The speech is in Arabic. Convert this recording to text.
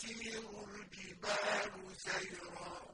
تسير الجبال سيرا.